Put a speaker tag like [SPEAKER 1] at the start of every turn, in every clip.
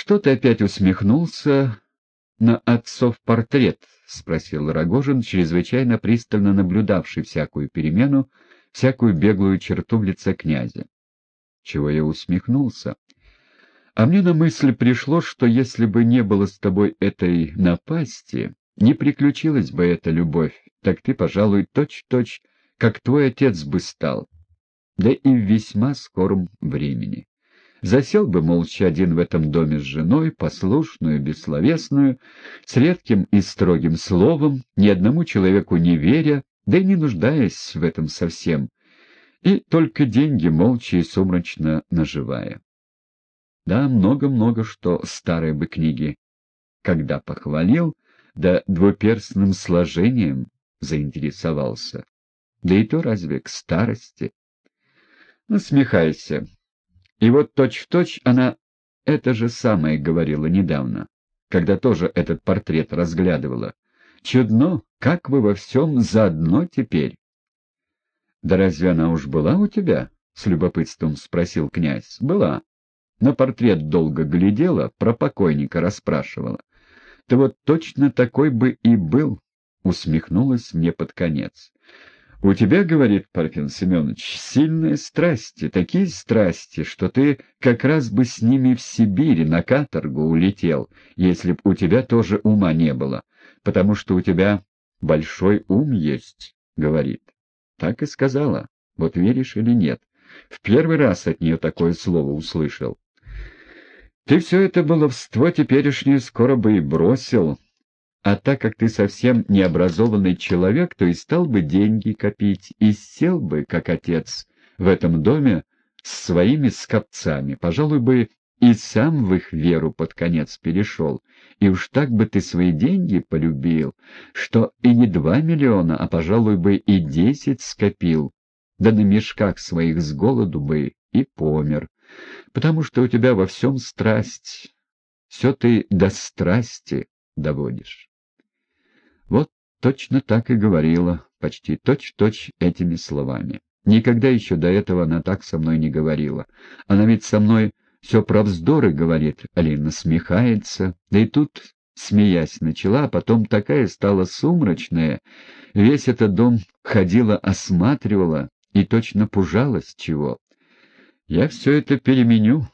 [SPEAKER 1] Что ты опять усмехнулся на отцов портрет? — спросил Рогожин, чрезвычайно пристально наблюдавший всякую перемену, всякую беглую черту в лице князя. Чего я усмехнулся? А мне на мысль пришло, что если бы не было с тобой этой напасти, не приключилась бы эта любовь, так ты, пожалуй, точь-точь, как твой отец бы стал, да и в весьма скором времени. Засел бы молча один в этом доме с женой, послушную, бессловесную, с редким и строгим словом, ни одному человеку не веря, да и не нуждаясь в этом совсем, и только деньги молча и сумрачно наживая. Да, много-много что старые бы книги, когда похвалил, да двуперстным сложением заинтересовался. Да и то разве к старости? Насмехайся. И вот точь-в-точь точь она это же самое говорила недавно, когда тоже этот портрет разглядывала. Чудно, как вы во всем заодно теперь. — Да разве она уж была у тебя? — с любопытством спросил князь. — Была. На портрет долго глядела, про покойника расспрашивала. — Ты вот точно такой бы и был, — усмехнулась мне под конец. У тебя, — говорит Парфен Семенович, — сильные страсти, такие страсти, что ты как раз бы с ними в Сибири на каторгу улетел, если б у тебя тоже ума не было, потому что у тебя большой ум есть, — говорит. Так и сказала, вот веришь или нет. В первый раз от нее такое слово услышал. Ты все это баловство теперешнее скоро бы и бросил, а так как ты совсем необразованный человек, то и стал бы деньги копить, и сел бы, как отец, в этом доме с своими скопцами, пожалуй бы и сам в их веру под конец перешел, и уж так бы ты свои деньги полюбил, что и не два миллиона, а, пожалуй бы, и десять скопил, да на мешках своих с голоду бы и помер, потому что у тебя во всем страсть, все ты до страсти доводишь. Вот точно так и говорила, почти точь-точь этими словами. Никогда еще до этого она так со мной не говорила. Она ведь со мной все про вздоры говорит, Алина смехается, да и тут, смеясь, начала, а потом такая стала сумрачная, весь этот дом ходила, осматривала и точно пужалась чего. Я все это переменю,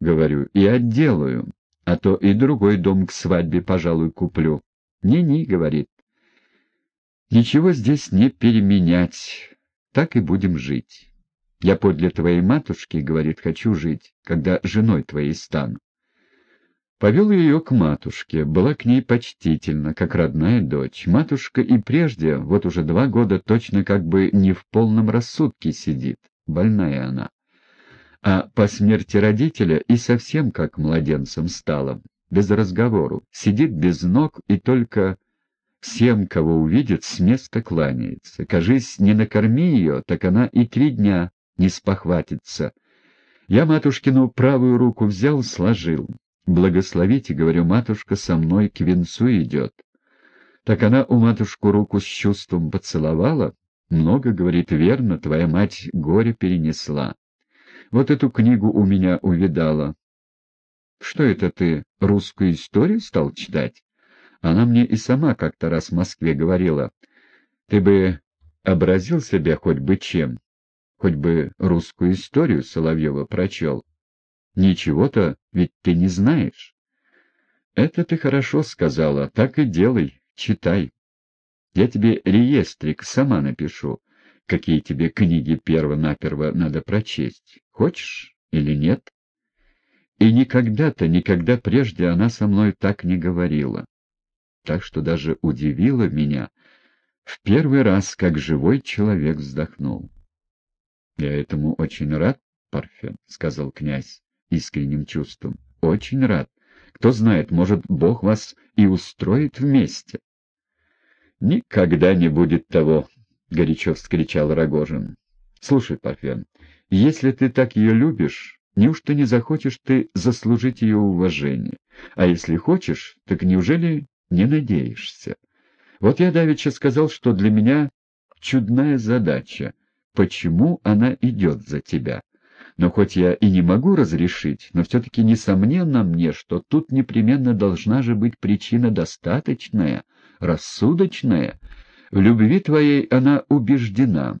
[SPEAKER 1] говорю, и отделаю, а то и другой дом к свадьбе, пожалуй, куплю. «Не-не», — говорит, — «ничего здесь не переменять, так и будем жить. Я подле твоей матушки, — говорит, — хочу жить, когда женой твоей стану». Повел ее к матушке, была к ней почтительна, как родная дочь. Матушка и прежде, вот уже два года, точно как бы не в полном рассудке сидит, больная она. А по смерти родителя и совсем как младенцем стала, без разговору, сидит без ног и только всем, кого увидит, с места кланяется. Кажись, не накорми ее, так она и три дня не спохватится. Я матушкину правую руку взял, сложил. Благословите, говорю, матушка со мной к венцу идет. Так она у матушку руку с чувством поцеловала. Много, говорит, верно, твоя мать горе перенесла. Вот эту книгу у меня увидала. Что это ты, русскую историю стал читать? Она мне и сама как-то раз в Москве говорила. Ты бы образил себя хоть бы чем, хоть бы русскую историю Соловьева прочел. Ничего-то ведь ты не знаешь. Это ты хорошо сказала, так и делай, читай. Я тебе реестрик сама напишу, какие тебе книги перво-наперво надо прочесть. Хочешь или нет? И никогда-то, никогда прежде она со мной так не говорила. Так что даже удивило меня. В первый раз, как живой человек вздохнул. — Я этому очень рад, Парфен, — сказал князь искренним чувством. — Очень рад. Кто знает, может, Бог вас и устроит вместе. — Никогда не будет того, — горячо вскричал Рогожин. — Слушай, Парфен, если ты так ее любишь, Неужто не захочешь ты заслужить ее уважение? А если хочешь, так неужели не надеешься? Вот я давеча сказал, что для меня чудная задача. Почему она идет за тебя? Но хоть я и не могу разрешить, но все-таки несомненно мне, что тут непременно должна же быть причина достаточная, рассудочная. В любви твоей она убеждена,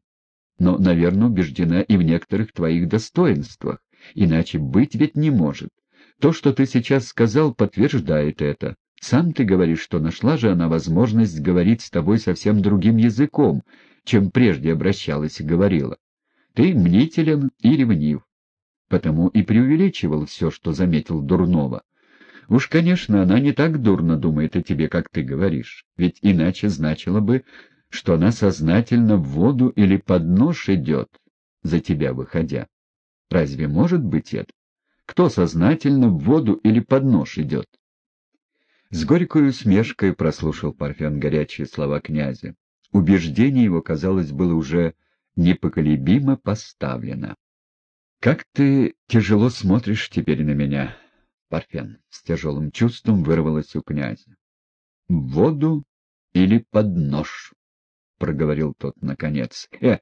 [SPEAKER 1] но, наверное, убеждена и в некоторых твоих достоинствах, иначе быть ведь не может. То, что ты сейчас сказал, подтверждает это. Сам ты говоришь, что нашла же она возможность говорить с тобой совсем другим языком, чем прежде обращалась и говорила. Ты мнителен и ревнив, потому и преувеличивал все, что заметил дурного. Уж, конечно, она не так дурно думает о тебе, как ты говоришь, ведь иначе значило бы, что она сознательно в воду или под нож идет, за тебя выходя. Разве может быть это? Кто сознательно в воду или под нож идет? С горькой усмешкой прослушал Парфен горячие слова князя. Убеждение его, казалось, было уже непоколебимо поставлено. — Как ты тяжело смотришь теперь на меня, Парфен! — с тяжелым чувством вырвалось у князя. — В воду или под нож? — проговорил тот наконец. — Э!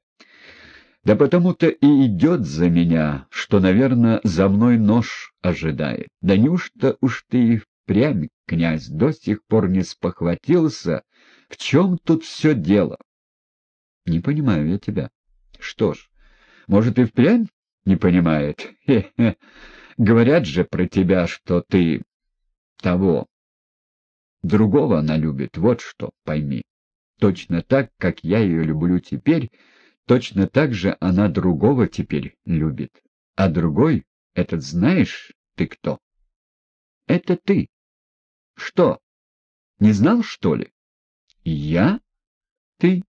[SPEAKER 1] Да потому-то и идет за меня, что, наверное, за мной нож ожидает. Да неужто уж ты и впрямь, князь, до сих пор не спохватился, в чем тут все дело? — Не понимаю я тебя. — Что ж, может, и впрямь не понимает? Хе-хе. Говорят же про тебя, что ты того. Другого она любит, вот что, пойми. Точно так, как я ее люблю теперь, точно так же она другого теперь любит. А другой, этот знаешь ты кто? Это ты. Что, не знал, что ли? Я? Ты?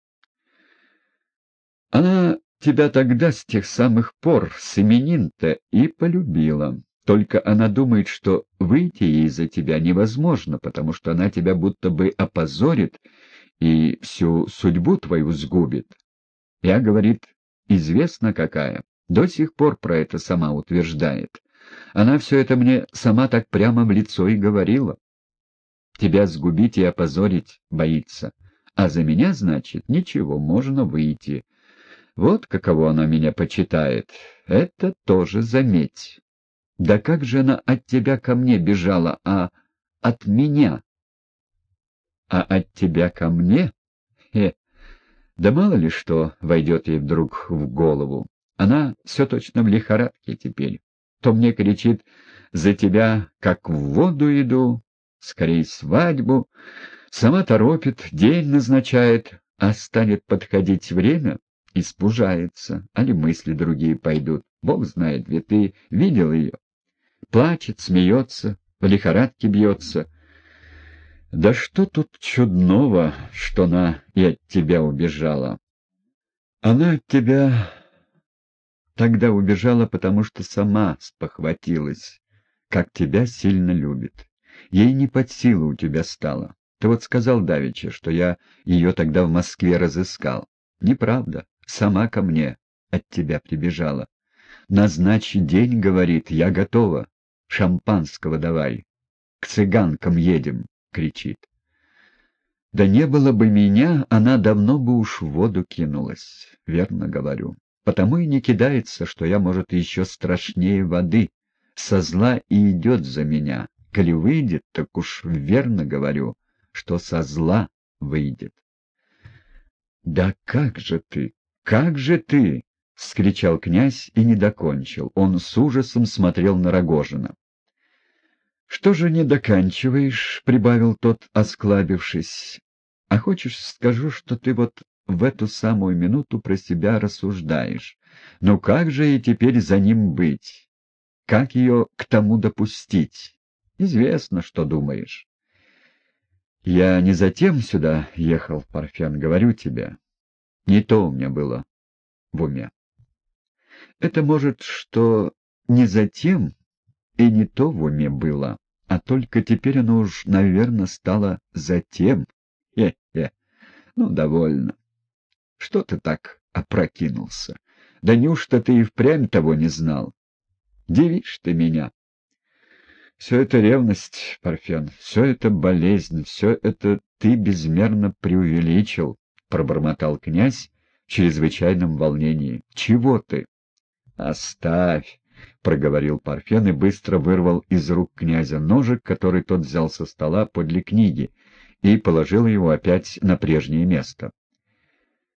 [SPEAKER 1] Она тебя тогда с тех самых пор, с именин-то, и полюбила. Только она думает, что выйти ей за тебя невозможно, потому что она тебя будто бы опозорит и всю судьбу твою сгубит. Я, говорит, известно какая. До сих пор про это сама утверждает. Она все это мне сама так прямо в лицо и говорила. Тебя сгубить и опозорить боится. А за меня, значит, ничего, можно выйти. Вот каково она меня почитает. Это тоже заметь. Да как же она от тебя ко мне бежала, а от меня? А от тебя ко мне? Хе, да мало ли что войдет ей вдруг в голову. Она все точно в лихорадке теперь. То мне кричит «За тебя, как в воду иду», скорей свадьбу, сама торопит, день назначает, а станет подходить время, испужается, али мысли другие пойдут. Бог знает, ведь ты видел ее. Плачет, смеется, в лихорадке бьется. Да что тут чудного, что она и от тебя убежала? Она от тебя тогда убежала, потому что сама спохватилась, как тебя сильно любит. Ей не под силу у тебя стало. Ты вот сказал Давича, что я ее тогда в Москве разыскал. Неправда. Сама ко мне от тебя прибежала. Назначь день, говорит, я готова. Шампанского давай. К цыганкам едем, кричит. Да не было бы меня, она давно бы уж в воду кинулась, верно говорю. Потому и не кидается, что я, может, еще страшнее воды. Со зла и идет за меня. Коли выйдет, так уж верно говорю, что со зла выйдет. — Да как же ты, как же ты! — вскричал князь и не докончил. Он с ужасом смотрел на Рогожина. — Что же не доканчиваешь? — прибавил тот, осклабившись. — А хочешь, скажу, что ты вот в эту самую минуту про себя рассуждаешь. Ну как же и теперь за ним быть? Как ее к тому допустить? Известно, что думаешь. Я не затем сюда ехал, Парфян, говорю тебе. Не то у меня было в уме. Это может, что не затем и не то в уме было, а только теперь оно уж, наверное, стало затем. Хе-хе. Ну, довольно. Что ты так опрокинулся? Да неужто ты и впрямь того не знал? Дивишь ты меня. Все это ревность, Парфен, все это болезнь, все это ты безмерно преувеличил, — пробормотал князь в чрезвычайном волнении. Чего ты? Оставь, — проговорил Парфен и быстро вырвал из рук князя ножик, который тот взял со стола подле книги, и положил его опять на прежнее место.